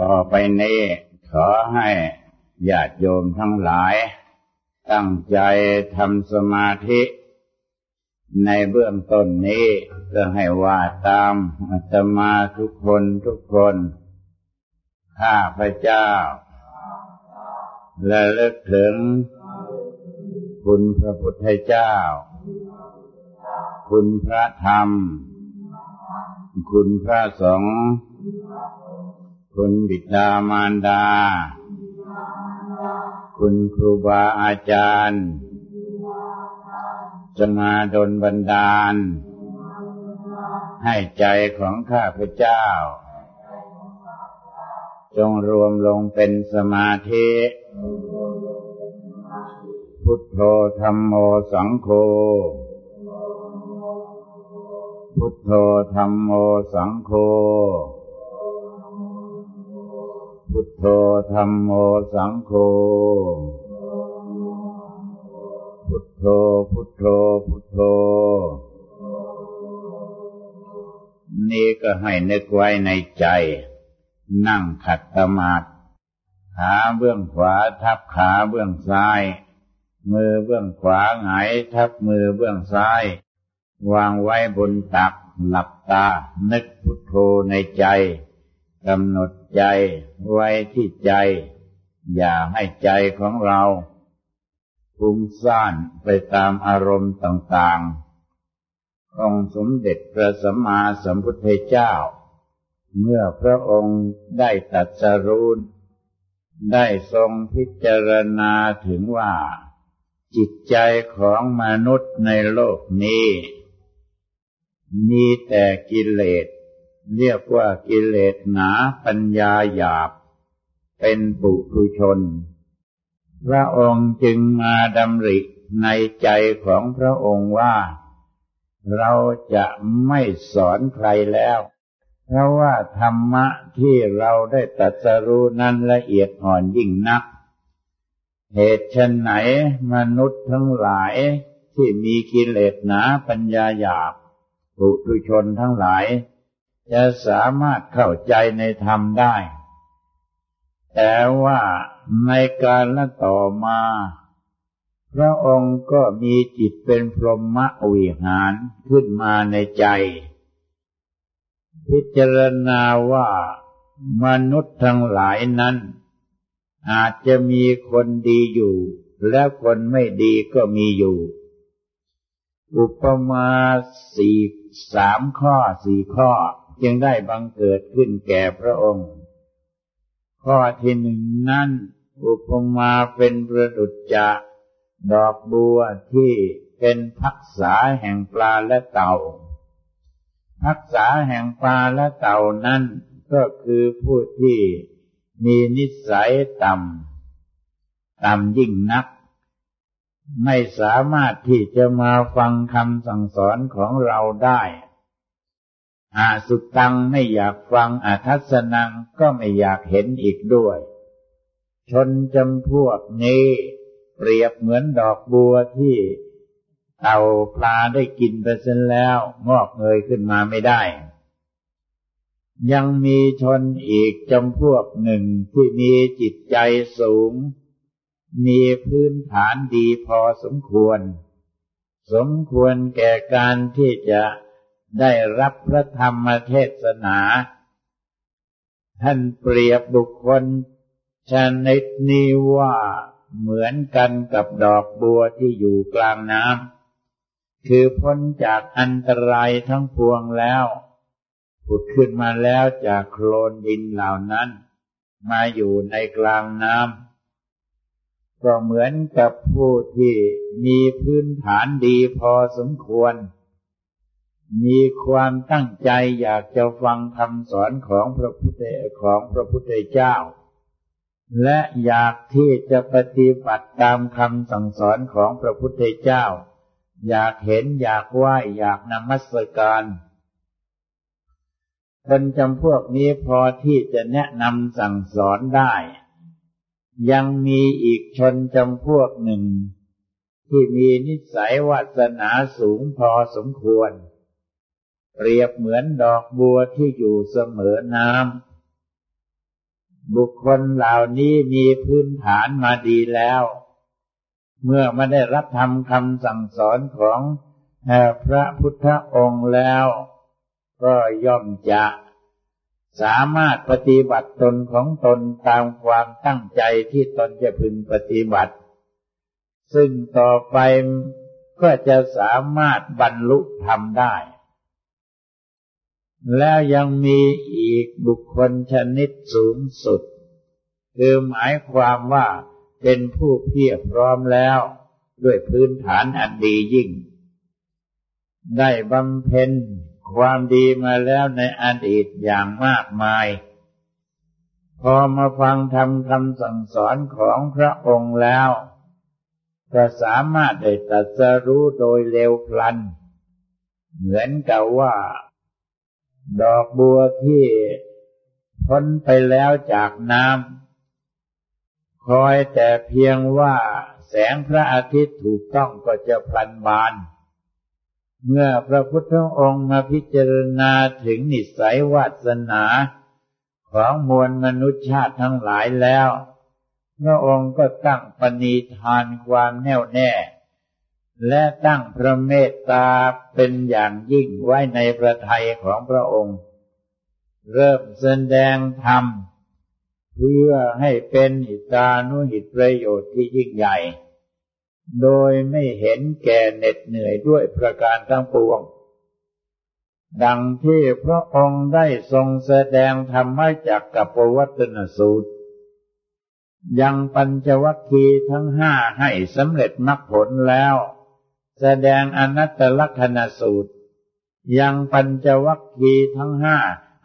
ต่อไปนี้ขอให้ญาติโยมทั้งหลาย ตั้งใจทำสมาธิ ในเบื้องต้นนี้เพื่อให้ว่าตามอาตมาทุกคนทุกคนข้าพระเจ้า และเลิกถึง คุณพระพุทธเจ้า คุณพระธรรม คุณพระสงฆ์ คุณบิดามารดา คุณครูบาอาจารย์จะมาดลบันดาล ให้ใจของข้าพเจ้า จงรวมลงเป็นสมาธิ พุทโธธรรมโมสังโฆ พุทโธธรรมโมสังโฆ ทโธธรรมโมสังโฆ พุทโธ พุทโธ พุทโธ นี่ก็ให้นึกไว้ในใจ นั่งขัดสมาธิขาเบื้องขวาทับขาเบื้องซ้าย มือเบื้องขวาหงายทับมือเบื้องซ้าย วางไว้บนตักหลับตา นึกพุทโธในใจ กำหนดใจไว้ที่ใจ อย่าให้ใจของเราฟุ้งซ่านไปตามอารมณ์ต่างๆ องค์สมเด็จพระสัมมาสัมพุทธเจ้า เมื่อพระองค์ได้ตัดสรุนได้ทรงพิจารณาถึงว่า จิตใจของมนุษย์ในโลกนี้ มีแต่กิเลส เรียกว่ากิเลสหนาปัญญาหยาบ เป็นปุถุชน พระองค์จึงมาดำริในใจของพระองค์ว่า เราจะไม่สอนใครแล้ว เพราะว่าธรรมะที่เราได้ตัดสรู้นั้นละเอียดอ่อนยิ่งนัก เหตุชนไหนมนุษย์ทั้งหลายที่มีกิเลสหนาปัญญาหยาบปุถุชนทั้งหลาย จะสามารถเข้าใจในธรรมได้ แต่ว่าในการละต่อมา พระองค์ก็มีจิตเป็นพรหมวิหารขึ้นมาในใจ พิจารณาว่ามนุษย์ทั้งหลายนั้น อาจจะมีคนดีอยู่ และคนไม่ดีก็มีอยู่ อุปมาสี่สามข้อสี่ข้อ จึงได้บังเกิดขึ้นแก่พระองค์ ข้อที่หนึ่งนั้น อุปมาเป็นประดุจจะดอกบัวที่เป็นพักษาแห่งปลาและเต่า พักษาแห่งปลาและเต่านั้นก็คือผู้ที่มีนิสัยต่ำ ต่ำยิ่งนัก ไม่สามารถที่จะมาฟังคำสั่งสอนของเราได้ อาสุตังไม่อยากฟังอาทัศนังก็ไม่อยากเห็นอีกด้วย ชนจำพวกนี้ เปรียบเหมือนดอกบัวที่เต่าปลาได้กินไปเส้นแล้ว งอกเงยขึ้นมาไม่ได้ ยังมีชนอีกจำพวกหนึ่งที่มีจิตใจสูง มีพื้นฐานดีพอสมควร สมควรแก่การที่จะ ได้รับพระธรรมเทศนา ท่านเปรียบบุคคลชนิดนี้ว่าเหมือนกันกับดอกบัวที่อยู่กลางน้ำคือพ้นจากอันตรายทั้งปวงแล้วผุดขึ้นมาแล้วจากโคลนดินเหล่านั้น มาอยู่ในกลางน้ำก็เหมือนกับผู้ที่มีพื้นฐานดีพอสมควร มีความตั้งใจอยากจะฟังคำสอนของพระพุทธของพระพุทธเจ้า และอยากที่จะปฏิบัติตามคำสั่งสอนของพระพุทธเจ้า อยากเห็นอยากไหวอยากนมัสการคนจำพวกนี้พอที่จะแนะนำสั่งสอนได้ ยังมีอีกชนจำพวกหนึ่ง ที่มีนิสัยวาสนาสูงพอสมควร เปรียบเหมือนดอกบัวที่อยู่เสมอน้ำบุคคลเหล่านี้มีพื้นฐานมาดีแล้ว เมื่อมาได้รับธรรมคำสั่งสอนของพระพุทธองค์แล้ว ก็ย่อมจะสามารถปฏิบัติตนของตนตามความตั้งใจที่ตนจะพึงปฏิบัติ ซึ่งต่อไปก็จะสามารถบรรลุธรรมได้ แล้วยังมีอีกบุคคลชนิดสูงสุด คือหมายความว่าเป็นผู้เพียรพร้อมแล้ว ด้วยพื้นฐานอันดียิ่ง ได้บำเพ็ญความดีมาแล้วในอดีตอย่างมากมาย พอมาฟังธรรมคำสั่งสอนของพระองค์แล้วก็สามารถได้ตรัสรู้โดยเร็วพลัน เหมือนกับว่า ดอกบัวที่พ้นไปแล้วจากน้ำคอยแต่เพียงว่าแสงพระอาทิตย์ถูกต้องก็จะพลันบาน เมื่อพระพุทธองค์มาพิจารณาถึงนิสัยวาสนาของมวลมนุษยชาติทั้งหลายแล้ว พระองค์ก็ตั้งปณิธานความแน่วแน่ และตั้งพระเมตตาเป็นอย่างยิ่งไว้ในพระทัยของพระองค์ เริ่มแสดงธรรม เพื่อให้เป็นอิตานุหิตประโยชน์ที่ยิ่งใหญ่ โดยไม่เห็นแก่เหน็ดเหนื่อยด้วยประการทั้งปวง ดังที่พระองค์ได้ทรงแสดงธรรมจากกับปวัตนสูตร ยังปัญจวัคคีย์ทั้งห้าให้สำเร็จมรรคผลแล้ว แสดงอนัตตลักษณสูตร ยังปัญจวัคคีย์ทั้งห้า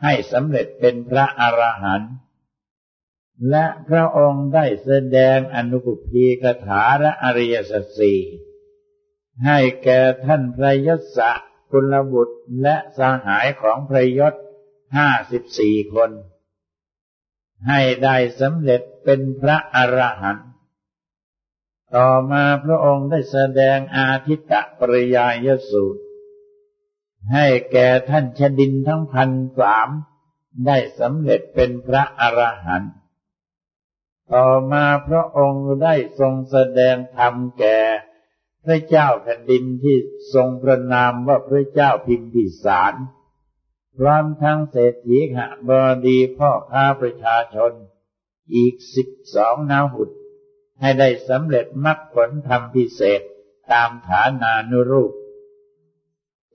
ให้สำเร็จเป็นพระอรหันต์และพระองค์ได้แสดงอนุปพีกถาและอริยสัจสี่ให้แก่ท่านพระยศกุลบุตรและสหายของพระยศห้าสิบสี่คน ให้ได้สำเร็จเป็นพระอรหันต์ ต่อมาพระองค์ได้แสดงอาทิตตปริยายสูตร ให้แก่ท่านชดินทั้งพันสามได้สำเร็จเป็นพระอรหันต์ต่อมาพระองค์ได้ทรงแสดงธรรมแก่พระเจ้าแผ่นดินที่ทรงประนามว่าพระเจ้าพิมพิสารพร้อมทั้งเศรษฐีขะบดีพ่อค้าประชาชน อีกสิบสองนาหุด ให้ได้สำเร็จมรรคผลธรรมพิเศษตามฐานานุรูป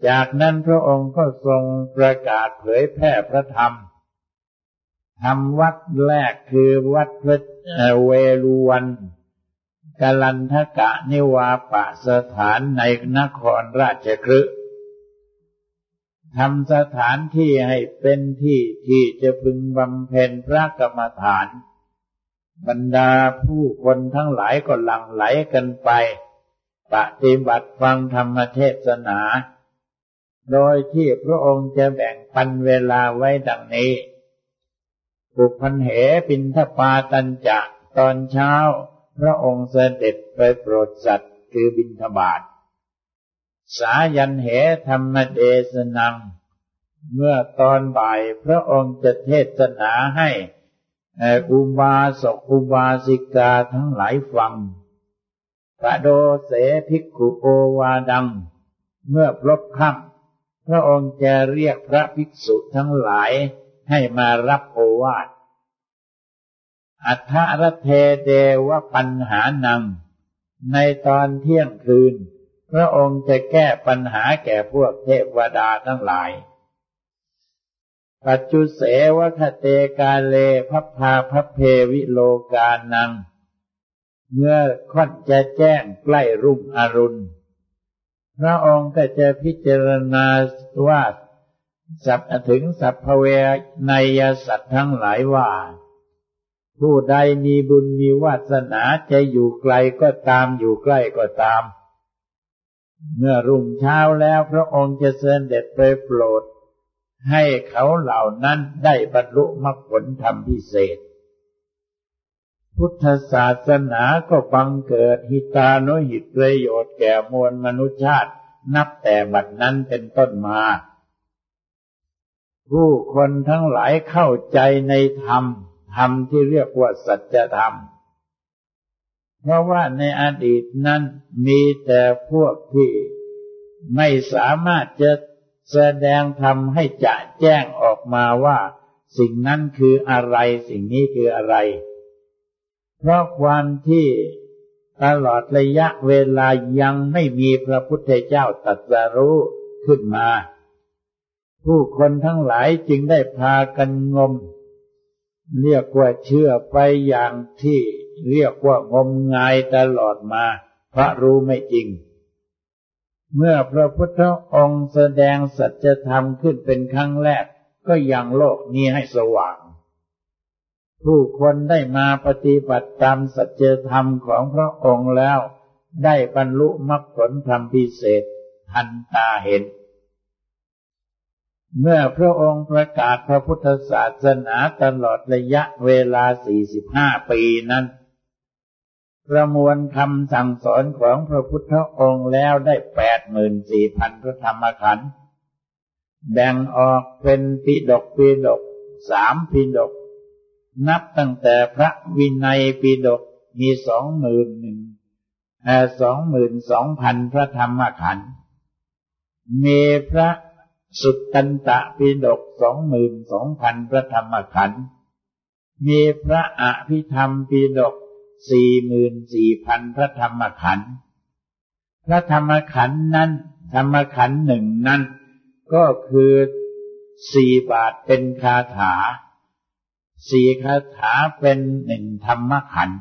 จากนั้นพระองค์ก็ทรงประกาศเผยแพร่พระธรรมทำวัดแรกคือวัดพระเวรุวันกาลันทกะนิวาปะสถานในนครราชคฤห์ทำสถานที่ให้เป็นที่ที่จะพึงบำเพ็ญพระกรรมฐาน บรรดาผู้คนทั้งหลายก็หลั่งไหลกันไป ปฏิบัติฟังธรรมเทศนา โดยที่พระองค์จะแบ่งปันเวลาไว้ดังนี้บุพันเหปินทปาตันจะตอนเช้า พระองค์เสด็จไปโปรดสัตว์คือบินทบาทสายันเหธรรมเดสนัง เมื่อตอนบ่ายพระองค์จะเทศนาให้ อุบาสกอุบาสิกาทั้งหลายฟังปะโดเสภิกขุโอวาดัง เมื่อพลบค่ำพระองค์จะเรียกพระภิกษุทั้งหลายให้มารับโอวาท อัทรเทเดวปัญหานัง ในตอนเที่ยงคืน พระองค์จะแก้ปัญหาแก่พวกเทวดาทั้งหลาย ปัจจุเสวคเตกาเลพัพพาพัพเพวิโลกานัง เมื่อค่อนจะแจ้งใกล้รุ่งอรุณ พระองค์ก็จะพิจารณาว่าสัพถึงสัพพเวนยสัตว์ทั้งหลายว่า ผู้ใดมีบุญมีวาสนาจะอยู่ไกลก็ตามอยู่ใกล้ก็ตาม เมื่อรุ่งเช้าแล้วพระองค์จะเสด็จไปโปรด ให้เขาเหล่านั้นได้บรรลุมรรคผลธรรมพิเศษ พุทธศาสนาก็บังเกิดหิตานุหิตประโยชน์แก่มวลมนุษยชาติ นับแต่บัดนั้นเป็นต้นมา ผู้คนทั้งหลายเข้าใจในธรรม ธรรมที่เรียกว่าสัจธรรม เพราะว่าในอดีตนั้นมีแต่พวกที่ไม่สามารถจะ แสดงธรรมให้จะแจ้งออกมาว่า สิ่งนั้นคืออะไร สิ่งนี้คืออะไร เพราะความที่ตลอดระยะเวลายังไม่มีพระพุทธเจ้าตรัสรู้ขึ้นมา ผู้คนทั้งหลายจึงได้พากันงม เรียกว่าเชื่อไปอย่างที่เรียกว่างมงายตลอดมา พระรู้ไม่จริง เมื่อพระพุทธองค์แสดงสัจธรรมขึ้นเป็นครั้งแรก ก็ยังโลกนี้ให้สว่าง ผู้คนได้มาปฏิบัติตามสัจธรรมของพระองค์แล้ว ได้บรรลุมรรคผลธรรมพิเศษทันตาเห็น เมื่อพระองค์ประกาศพระพุทธศาสนาตลอดระยะเวลา 45 ปีนั้น ประมวลคำสั่งสอนของพระพุทธองค์แล้วได้84,000พระธรรมขันธ์แบ่งออกเป็นปิดกปิดกสามปิดก นับตั้งแต่พระวินัยปีดกมีสองหมื่นหนึ่งสองหมื่นสองพันพระธรรมขันธ์มีพระสุตตันตะปีดกสองหมื่นสองพันพระธรรมขันธ์มีพระอภิธรรมปีดก สี่หมื่นสี่พันพระธรรมขันธ์พระธรรมขันธ์นั้น ธรรมขันธ์หนึ่งนั้น ก็คือสี่บาทเป็นคาถา สี่คาถาเป็นหนึ่งธรรมขันธ์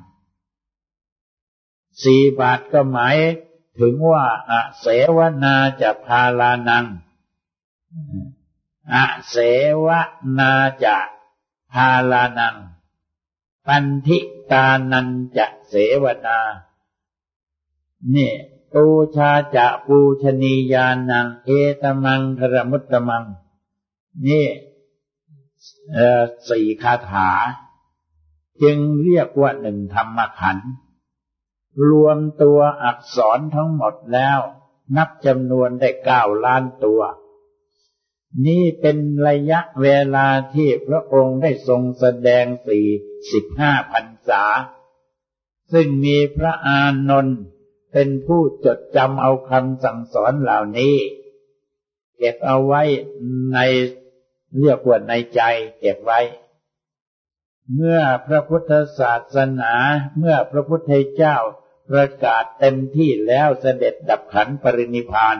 สี่บาทก็หมายถึงว่าอเสวนาจะพาลานังอเสวนาจะพาลานัง ปันธิตานันจะเสวนานี่ตูชาจะปูชนียานัง เอตมังครมุตตมัง นี่สี่คาถา จึงเรียกว่าหนึ่งธรรมขันธ์รวมตัวอักษรทั้งหมดแล้ว นับจำนวนได้เก้าล้านตัว นี่เป็นระยะเวลาที่พระองค์ได้ทรงแสดงสี่สิบห้าพรรษา ซึ่งมีพระอานนท์เป็นผู้จดจำเอาคำสั่งสอนเหล่านี้ เก็บเอาไว้ในเรียกว่าในใจเก็บไว้ เมื่อพระพุทธศาสนาเมื่อพระพุทธเจ้าประกาศเต็มที่แล้วเสด็จดับขันปรินิพาน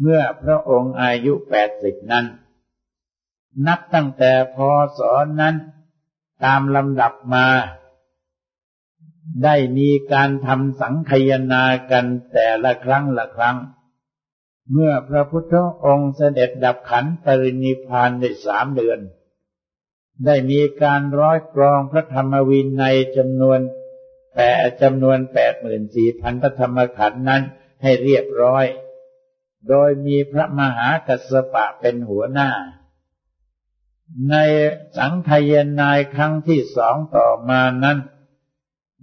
เมื่อพระองค์อายุแปดสิบนั้น นับตั้งแต่พศนั้น ตามลำดับมา ได้มีการทำสังคยนากันแต่ละครั้งละครั้ง เมื่อพระพุทธองค์เสด็จดับขันปรินิพานในสามเดือน ได้มีการร้อยกรองพระธรรมวินัยจำนวนแปดจำนวนแปดหมื่นสี่พันพระธรรมขันนั้นให้เรียบร้อย โดยมีพระมหากัสปะเป็นหัวหน้า ในสังขยนายครั้งที่สองต่อมานั้น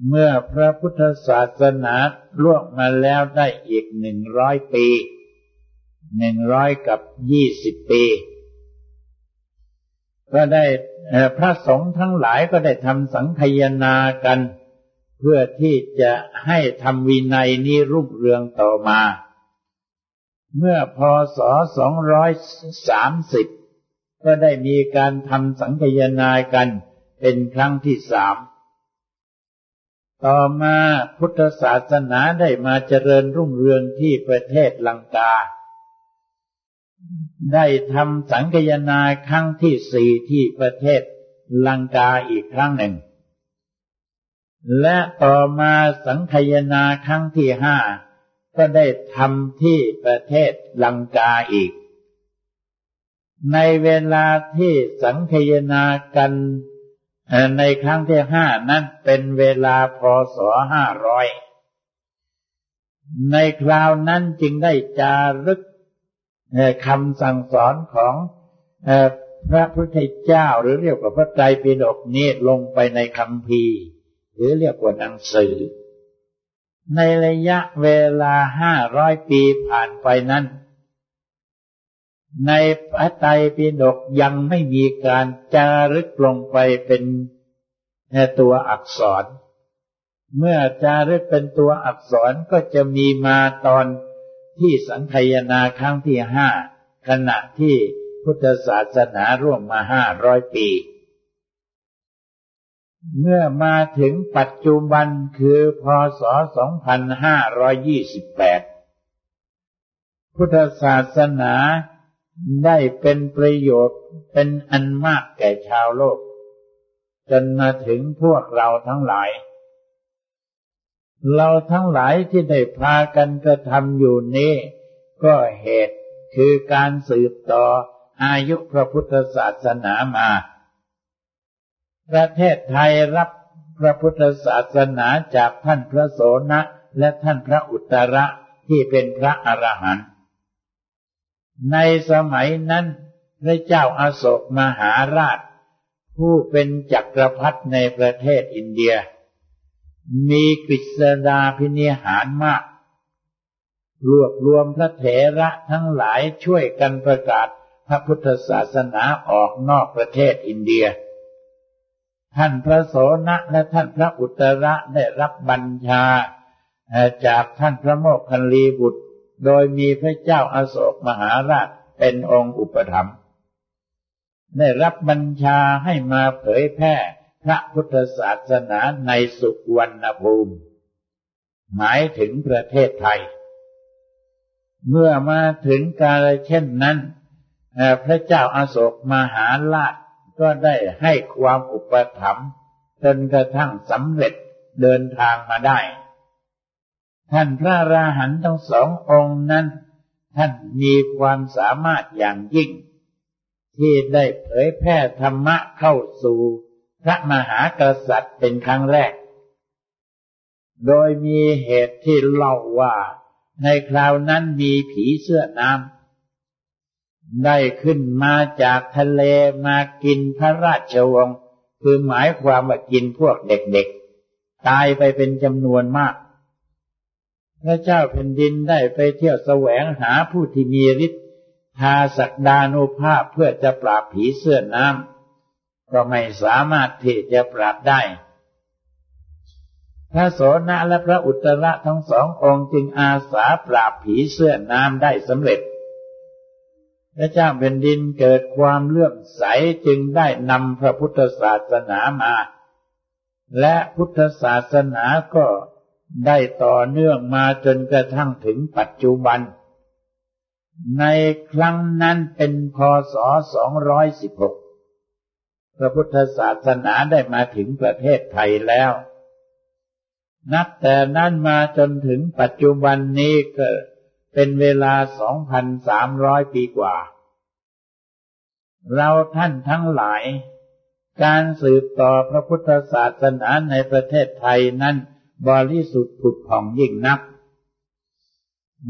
เมื่อพระพุทธศาสนาล่วงมาแล้วได้อีกหนึ่งร้อยปีหนึ่งร้อยกับยี่สิบปี ก็ได้พระสงฆ์ทั้งหลายก็ได้ทำสังคยนากัน เพื่อที่จะให้ทำวินัยนี้รุ่งเรืองต่อมา เมื่อพศสองร้อยสามสิบก็ได้มีการทำสังคยนากันเป็นครั้งที่สาม ต่อมาพุทธศาสนาได้มาเจริญรุ่งเรืองที่ประเทศลังกา ได้ทำสังคยนาครั้งที่สี่ที่ประเทศลังกาอีกครั้งหนึ่ง และต่อมาสังคยนาครั้งที่ห้า ก็ได้ทำที่ประเทศลังกาอีก ในเวลาที่สังคยนากันในครั้งที่ห้านั้นเป็นเวลาพศห้าร้อย ในคราวนั้นจึงได้จารึกคำสั่งสอนของพระพุทธเจ้าหรือเรียกว่าพระไตรปิฎกนี้ลงไปในคำพีหรือเรียกว่าหนังสือ ในระยะเวลาห้าร้อยปีผ่านไปนั้น ในพระไตรปิฎกยังไม่มีการจารึกลงไปเป็นตัวอักษร เมื่อจารึกเป็นตัวอักษรก็จะมีมาตอนที่สังคยนาครั้งที่ห้าขณะที่พุทธศาสนาร่วมมาห้าร้อยปี เมื่อมาถึงปัจจุบันคือพศ 2528 พุทธศาสนาได้เป็นประโยชน์เป็นอันมากแก่ชาวโลก จนมาถึงพวกเราทั้งหลาย เราทั้งหลายที่ได้พากันกระทำอยู่นี้ ก็เหตุคือการสืบต่ออายุพระพุทธศาสนามา ประเทศไทยรับพระพุทธศาสนาจากท่านพระโสนะและท่านพระอุตระที่เป็นพระอรหันต์ในสมัยนั้นพระเจ้าอาโศกมหาราช ผู้เป็นจักรพรรดิในประเทศอินเดีย มีกฤษดาพินิหารมาก รวบรวมพระเถระทั้งหลายช่วยกันประกาศพระพุทธศาสนาออกนอกประเทศอินเดีย ท่านพระโสนะและท่านพระอุตระได้รับบัญชาจากท่านพระโมคคัลลีบุตร โดยมีพระเจ้าอาโศกมหาราชเป็นองค์อุปถัมภ์ได้รับบัญชาให้มาเผยแพร่พระพุทธศาสนาในสุวรรณภูมิ หมายถึงประเทศไทย เมื่อมาถึงกาลเช่นนั้น พระเจ้าอาโศกมหาราช ก็ได้ให้ความอุปถัมภ์จนกระทั่งสำเร็จเดินทางมาได้ ท่านพระราหันทั้งสององค์นั้น ท่านมีความสามารถอย่างยิ่ง ที่ได้เผยแพร่ธรรมะเข้าสู่พระมหากษัตริย์เป็นครั้งแรก โดยมีเหตุที่เล่าว่าในคราวนั้นมีผีเสื้อน้ำ ได้ขึ้นมาจากทะเลมากินพระราชวงศ์คือหมายความว่ากินพวกเด็กๆ ตายไปเป็นจำนวนมาก พระเจ้าแผ่นดินได้ไปเที่ยวแสวงหาผู้ที่มีฤทธิ์ทาศักดานุภาพเพื่อจะปราบผีเสื้อน้ำก็ไม่สามารถที่จะปราบได้ พระโสนและพระอุตระทั้งสององค์จึงอาสาปราบผีเสื้อน้ำได้สำเร็จ พระเจ้าแผ่นดินเกิดความเลื่อมใสจึงได้นำพระพุทธศาสนามา และพุทธศาสนาก็ได้ต่อเนื่องมาจนกระทั่งถึงปัจจุบัน ในครั้งนั้นเป็นพศ 216 พระพุทธศาสนาได้มาถึงประเทศไทยแล้ว นับแต่นั้นมาจนถึงปัจจุบันนี้ก็ เป็นเวลา2,300ปีกว่า เราท่านทั้งหลาย การสืบต่อพระพุทธศาสนาในประเทศไทยนั้นบริสุทธิ์ผุดผ่องยิ่งนัก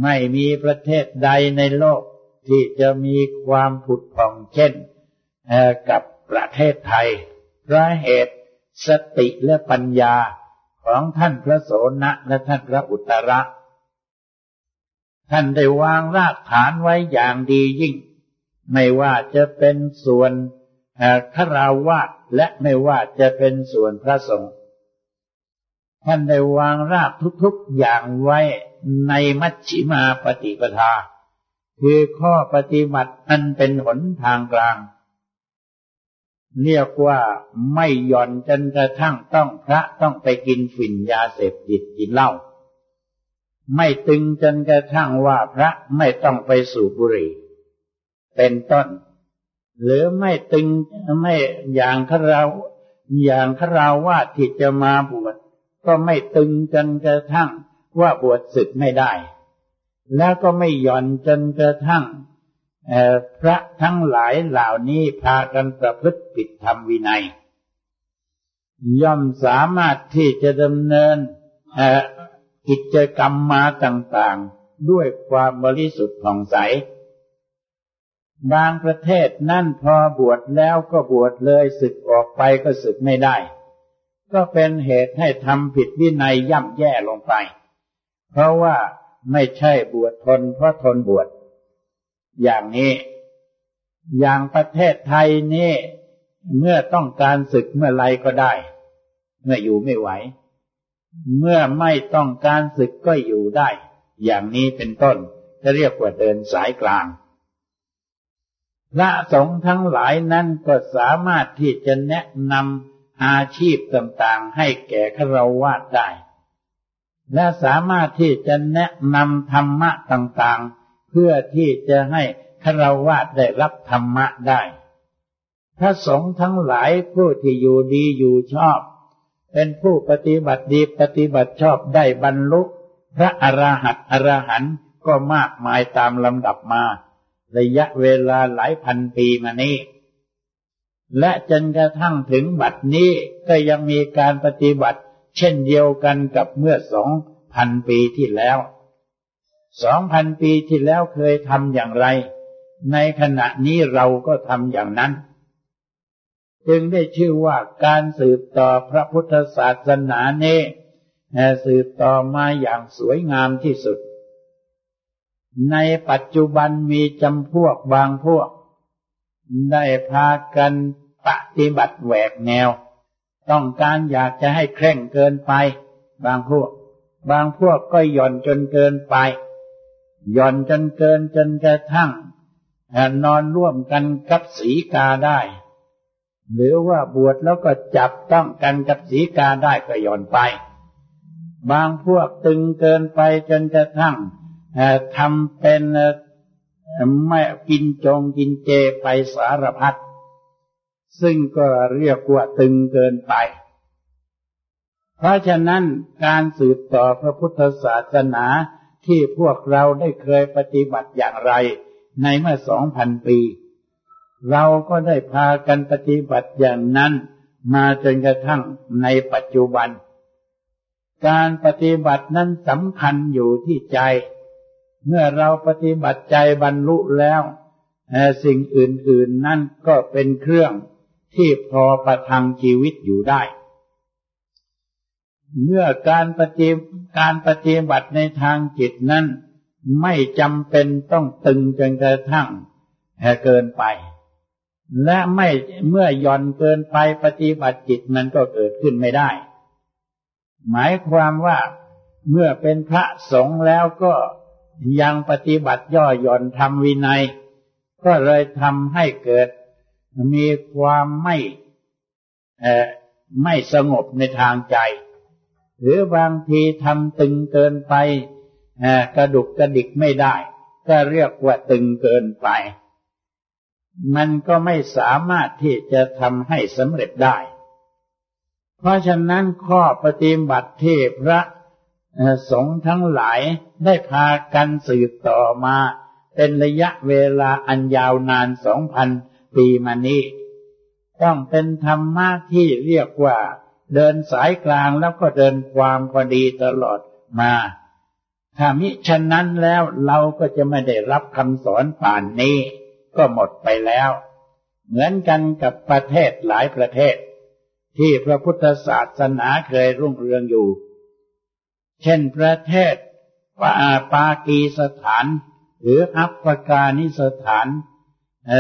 ไม่มีประเทศใดในโลกที่จะมีความผุดผ่องเช่นกับประเทศไทยเพราะเหตุสติและปัญญาของท่านพระโสนะและท่านพระอุตระ ท่านได้วางรากฐานไว้อย่างดียิ่ง ไม่ว่าจะเป็นส่วนคราวาสและไม่ว่าจะเป็นส่วนพระสงฆ์ท่านได้วางรากทุกๆอย่างไว้ในมัชชิมาปฏิปทา คือข้อปฏิบัติอันเป็นหนทางกลาง เรียกว่าไม่หย่อนจนกระทั่งต้องพระต้องไปกินฝิ่นยาเสพติดกินเหล้า ไม่ตึงจนกระทั่งว่าพระไม่ต้องไปสู่บุหรี่เป็นต้น หรือไม่ตึงไม่อย่างคราวอย่างคราวว่าที่จะมาบวชก็ไม่ตึงจนกระทั่งว่าบวชศึกไม่ได้ แล้วก็ไม่หย่อนจนกระทั่งพระทั้งหลายเหล่านี้พากันประพฤติผิดธรรมวินัย ย่อมสามารถที่จะดำเนิน กิจกรรมมาต่างๆ ด้วยความบริสุทธิ์ผ่องใส บางประเทศนั่นพอบวชแล้วก็บวชเลยศึกออกไปก็ศึกไม่ได้ ก็เป็นเหตุให้ทำผิดวินัยย่ำแย่ลงไป เพราะว่าไม่ใช่บวชทนเพราะทนบวช อย่างนี้ อย่างประเทศไทยนี่เมื่อต้องการศึกเมื่อไรก็ได้ เมื่ออยู่ไม่ไหว เมื่อไม่ต้องการศึกก็อยู่ได้ อย่างนี้เป็นต้นจะเรียกว่าเดินสายกลาง พระสงฆ์ทั้งหลายนั้นก็สามารถที่จะแนะนำอาชีพต่างๆ ให้แก่ฆราวาสได้ และสามารถที่จะแนะนำธรรมะต่างๆ เพื่อที่จะให้ฆราวาสได้รับธรรมะได้ พระสงฆ์ทั้งหลายผู้ที่อยู่ดีอยู่ชอบ เป็นผู้ปฏิบัติดีปฏิบัติชอบได้บรรลุ พระอราหัตอรหันต์ก็มากมายตามลำดับมา ระยะเวลาหลายพันปีมานี้ และจนกระทั่งถึงบัดนี้ก็ยังมีการปฏิบัติ เช่นเดียวกันกับเมื่อสองพันปีที่แล้วสองพันปีที่แล้วเคยทำอย่างไร ในขณะนี้เราก็ทำอย่างนั้น จึงได้ชื่อว่าการสืบต่อพระพุทธศาสนาเนี้สืบต่อมาอย่างสวยงามที่สุด ในปัจจุบันมีจำพวกบางพวก ได้พากันปฏิบัติแหวกแนว ต้องการอยากจะให้เคร่งเกินไป บางพวก บางพวกก็หย่อนจนเกินไป หย่อนจนเกินจนกระทั่งนอนร่วมกันกับสีกาได้ หรือว่าบวชแล้วก็จับต้องกันกับสีกาได้ก็ย่อนไป บางพวกตึงเกินไปจนกระทั่งทำเป็นไม่กินจงกินเจไปสารพัดซึ่งก็เรียกว่าตึงเกินไป เพราะฉะนั้นการสืบต่อพระพุทธศาสนาที่พวกเราได้เคยปฏิบัติอย่างไร ในเมื่อสองพันปี เราก็ได้พากันปฏิบัติอย่างนั้น มาจนกระทั่งในปัจจุบัน การปฏิบัตินั้นสำคัญอยู่ที่ใจ เมื่อเราปฏิบัติใจบรรลุแล้วสิ่งอื่น ๆนั่นก็เป็นเครื่องที่พอประทังชีวิตอยู่ได้ เมื่อการปฏิการปฏิบัติในทางจิตนั้น ไม่จำเป็นต้องตึงจนกระทั่งเกินไป และไม่เมื่อย่อนเกินไปปฏิบัติจิตมันก็เกิดขึ้นไม่ได้ หมายความว่าเมื่อเป็นพระสงฆ์แล้วก็ยังปฏิบัติย่อหย่อนทำวินัย ก็เลยทำให้เกิดมีความไม่ไม่สงบในทางใจ หรือบางทีทำตึงเกินไปกระดุกกระดิกไม่ได้ ก็เรียกว่าตึงเกินไป มันก็ไม่สามารถที่จะทำให้สำเร็จได้ เพราะฉะนั้นข้อปฏิบัติที่พระสงฆ์ทั้งหลายได้พากันสืบต่อมา เป็นระยะเวลาอันยาวนานสองพันปีมานี้ ต้องเป็นธรรมะที่เรียกว่า เดินสายกลางแล้วก็เดินความพอดีตลอดมา ถ้ามิฉะนั้นแล้วเราก็จะไม่ได้รับคำสอนป่านนี้ ก็หมดไปแล้ว เหมือนกันกับประเทศหลายประเทศ ที่พระพุทธศาสนาเคยรุ่งเรืองอยู่ เช่นประเทศปาปากีสถาน หรืออัฟกานิสถาน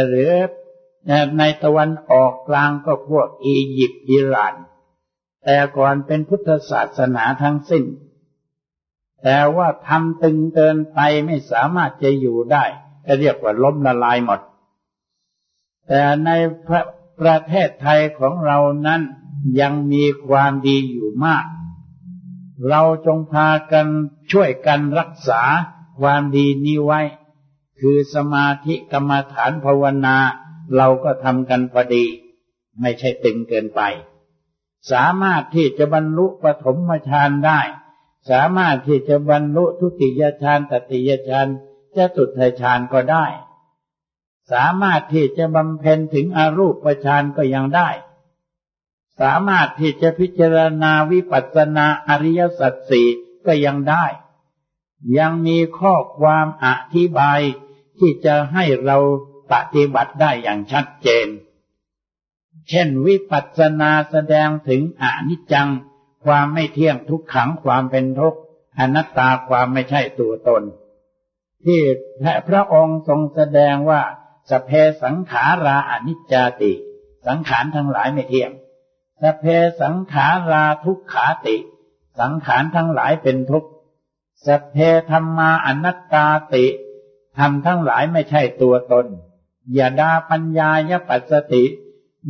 หรือในตะวันออกกลางก็พวกอียิปต์อิหร่าน แต่ก่อนเป็นพุทธศาสนาทั้งสิ้น แต่ว่าทำตึงเกินไปไม่สามารถจะอยู่ได้ก็เรียกว่าล้มละลายหมด แต่ในพระประเทศไทยของเรานั้นยังมีความดีอยู่มาก เราจงพากันช่วยกันรักษาความดีนี้ไว้ คือสมาธิกรรมฐานภาวนา เราก็ทำกันพอดี ไม่ใช่ตึงเกินไป สามารถที่จะบรรลุปฐมฌานได้ สามารถที่จะบรรลุทุติยฌานตติยฌานจะตุทฌานก็ได้ สามารถที่จะบำเพ็ญถึงอรูปฌานก็ยังได้ สามารถที่จะพิจารณาวิปัสสนาอริยสัจสี่ก็ยังได้ ยังมีข้อความอธิบายที่จะให้เราปฏิบัติได้อย่างชัดเจน เช่นวิปัสสนาแสดงถึงอนิจจัง ความไม่เที่ยงทุกขังความเป็นทุกข์อนัตตาความไม่ใช่ตัวตน ที่พระองค์ทรงแสดงว่า สเพสังขาราอนิจจาติ สังขารทั้งหลายไม่เที่ยงสเพสังขาราทุกขาติ สังขารทั้งหลายเป็นทุกข์สเพธรรมาอนัตตาติธรรมทั้งหลายไม่ใช่ตัวตนอย่าดาปัญญายปัสสติ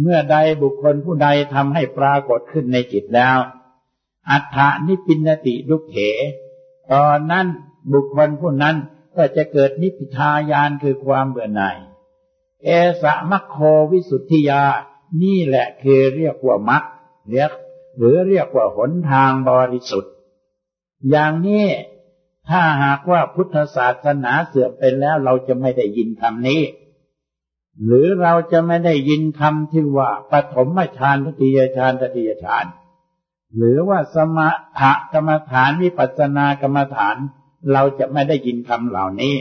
เมื่อใดบุคคลผู้ใดทำให้ปรากฏขึ้นในจิตแล้ว อัฏฐานิปินติลุกเขตอนนั้นบุคคลผู้นั้นก็จะเกิดนิพพิทายานคือความเบื่อหน่าย เอสะมัคโควิสุทธิยา นี่แหละคือเรียกว่ามัคเรียกหรือเรียกว่าหนทางบริสุทธิ์ อย่างนี้ถ้าหากว่าพุทธศาสนาเสื่อมไปแล้วเราจะไม่ได้ยินคำนี้ หรือเราจะไม่ได้ยินคำที่ว่าปฐมฌานทุติยฌานตติยฌาน หรือว่าสมถกรรมฐานวิปัสสนากรรมฐาน เราจะไม่ได้ยินคำเหล่านี้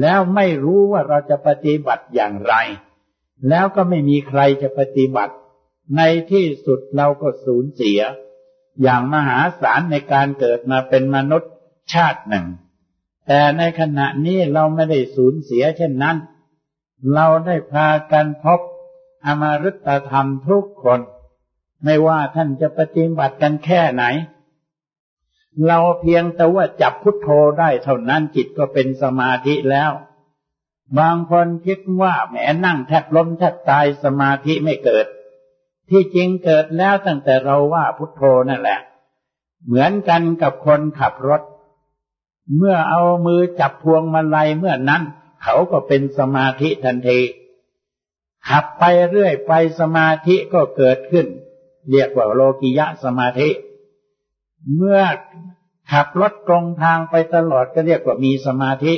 แล้วไม่รู้ว่าเราจะปฏิบัติอย่างไร แล้วก็ไม่มีใครจะปฏิบัติ ในที่สุดเราก็สูญเสีย อย่างมหาศาลในการเกิดมาเป็นมนุษย์ชาติหนึ่ง แต่ในขณะนี้เราไม่ได้สูญเสียเช่นนั้น เราได้พากันพบอมฤตธรรมทุกคน ไม่ว่าท่านจะปฏิบัติกันแค่ไหน เราเพียงแต่ว่าจับพุทโธได้เท่านั้นจิตก็เป็นสมาธิแล้ว บางคนคิดว่าแหมนั่งแทบล้มแทบตายสมาธิไม่เกิด ที่จริงเกิดแล้วตั้งแต่เราว่าพุทโธนั่นแหละ เหมือนกันกับคนขับรถ เมื่อเอามือจับพวงมาลัยเมื่อนั้น เขาก็เป็นสมาธิทันทีขับไปเรื่อยไปสมาธิก็เกิดขึ้น เรียกว่าโลกิยะสมาธิ เมื่อขับรถตรงทางไปตลอดก็เรียกว่ามีสมาธิ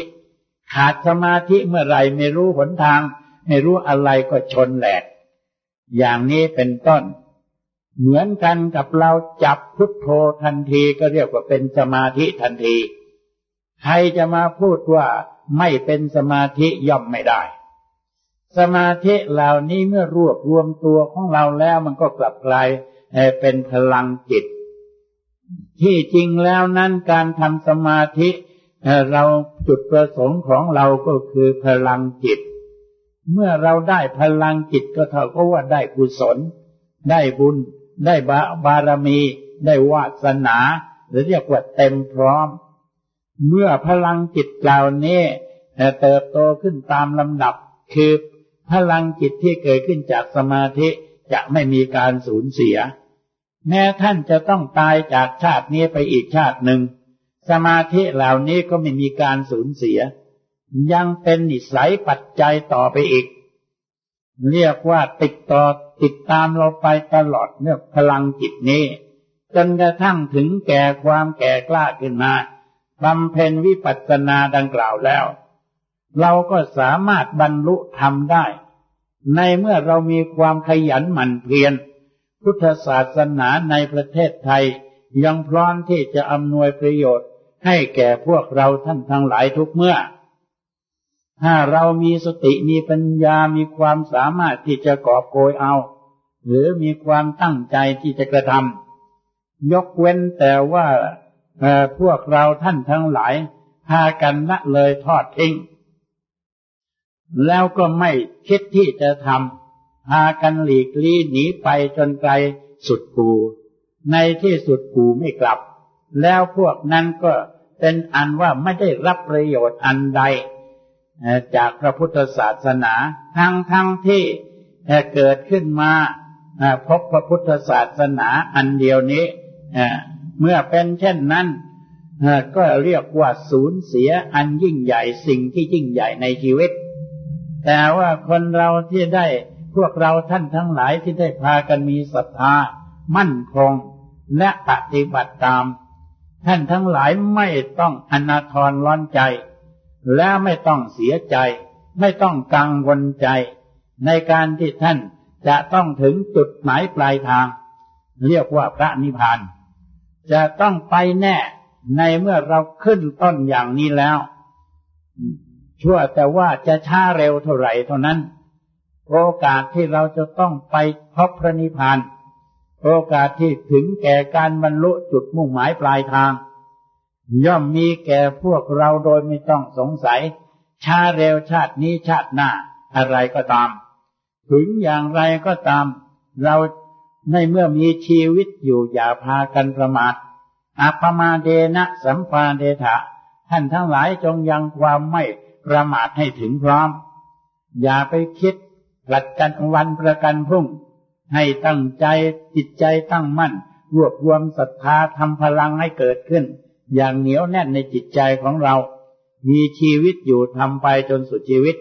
ขาดสมาธิเมื่อไรไม่รู้หนทาง ไม่รู้อะไรก็ชนแหลก อย่างนี้เป็นต้น เหมือนกันกับเราจับพุทโธทันทีก็เรียกว่าเป็นสมาธิทันที ใครจะมาพูดว่าไม่เป็นสมาธิย่อมไม่ได้ สมาธิเหล่านี้เมื่อรวบรวมตัวของเราแล้วมันก็กลับกลายเป็นพลังจิต ที่จริงแล้วนั้นการทำสมาธิเราจุดประสงค์ของเราก็คือพลังจิต เมื่อเราได้พลังจิตก็เท่ากับว่าได้กุศล ได้บุญ ได้บารมี ได้วาสนา หรือเรียกว่าเต็มพร้อม เมื่อพลังจิตเหล่านี้เติบโตขึ้นตามลำดับ คือพลังจิตที่เกิดขึ้นจากสมาธิจะไม่มีการสูญเสีย แม้ท่านจะต้องตายจากชาตินี้ไปอีกชาติหนึ่ง สมาธิเหล่านี้ก็ไม่มีการสูญเสีย ยังเป็นนิสัยปัจจัยต่อไปอีก เรียกว่าติดต่อติดตามเราไปตลอดเมื่อพลังจิตนี้ จนกระทั่งถึงแก่ความแก่กล้าขึ้นมาบำเพ็ญวิปัสสนาดังกล่าวแล้ว เราก็สามารถบรรลุธรรมได้ ในเมื่อเรามีความขยันหมั่นเพียร พุทธศาสนาในประเทศไทย ยังพร้อมที่จะอำนวยประโยชน์ให้แก่พวกเราท่านทั้งหลายทุกเมื่อ ถ้าเรามีสติมีปัญญามีความสามารถที่จะกอบโกยเอา หรือมีความตั้งใจที่จะกระทำยกเว้นแต่ว่าพวกเราท่านทั้งหลายพากันละเลยทอดทิ้ง แล้วก็ไม่คิดที่จะทำ พากันหลีกลี่หนีไปจนไกลสุดกู ในที่สุดกูไม่กลับ แล้วพวกนั้นก็เป็นอันว่าไม่ได้รับประโยชน์อันใด จากพระพุทธศาสนาทั้งทั้งที่เกิดขึ้นมาพบพระพุทธศาสนาอันเดียวนี้เมื่อเป็นเช่นนั้นก็เรียกว่าสูญเสียอันยิ่งใหญ่สิ่งที่ยิ่งใหญ่ในชีวิต แต่ว่าคนเราที่ได้ พวกเราท่านทั้งหลายที่ได้พากันมีศรัทธา มั่นคงและปฏิบัติตาม ท่านทั้งหลายไม่ต้องอนาทรร้อนใจ และไม่ต้องเสียใจ ไม่ต้องกังวลใจ ในการที่ท่านจะต้องถึงจุดหมายปลายทาง เรียกว่าพระนิพพาน จะต้องไปแน่ในเมื่อเราขึ้นต้นอย่างนี้แล้วชั่วแต่ว่าจะช้าเร็วเท่าไหร่เท่านั้น โอกาสที่เราจะต้องไปพบพระนิพพาน โอกาสที่ถึงแก่การบรรลุจุดมุ่งหมายปลายทาง ย่อมมีแก่พวกเราโดยไม่ต้องสงสัยช้าเร็วชาตินี้ชาติหน้าอะไรก็ตาม ถึงอย่างไรก็ตาม เราในเมื่อมีชีวิตอยู่อย่าพากันประมาทอัปมาเดนะสัมปาเดทะท่านทั้งหลายจงยังความไม่ประมาทให้ถึงพร้อม อย่าไปคิด หลัดกันวันประกันพรุ่ง ให้ตั้งใจจิตใจตั้งมั่น รวบรวมศรัทธาทำพลังให้เกิดขึ้น อย่างเหนียวแน่นในจิตใจของเรา มีชีวิตอยู่ทำไปจนสุดชีวิต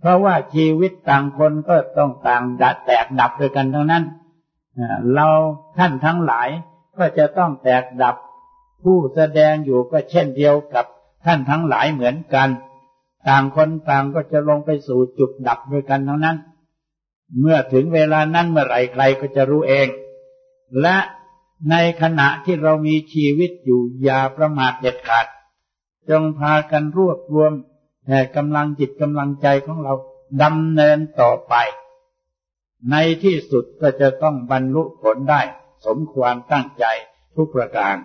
เพราะว่าชีวิตต่างคนก็ต้องต่างดัดแตกดับด้วยกันทั้งนั้นเราท่านทั้งหลายก็จะต้องแตกดับ ผู้แสดงอยู่ก็เช่นเดียวกับท่านทั้งหลายเหมือนกัน ต่างคนต่างก็จะลงไปสู่จุดดับด้วยกันเทั้งนั้น เมื่อถึงเวลานั้นเมื่อไหร่ใครก็จะรู้เอง และในขณะที่เรามีชีวิตอยู่อย่าประมาทเด็ดขาด จงพากันรวบรวมแต่กำลังจิตกำลังใจของเราดำเนินต่อไป ในที่สุดก็จะต้องบรรลุผลได้ สมความตั้งใจทุกประการ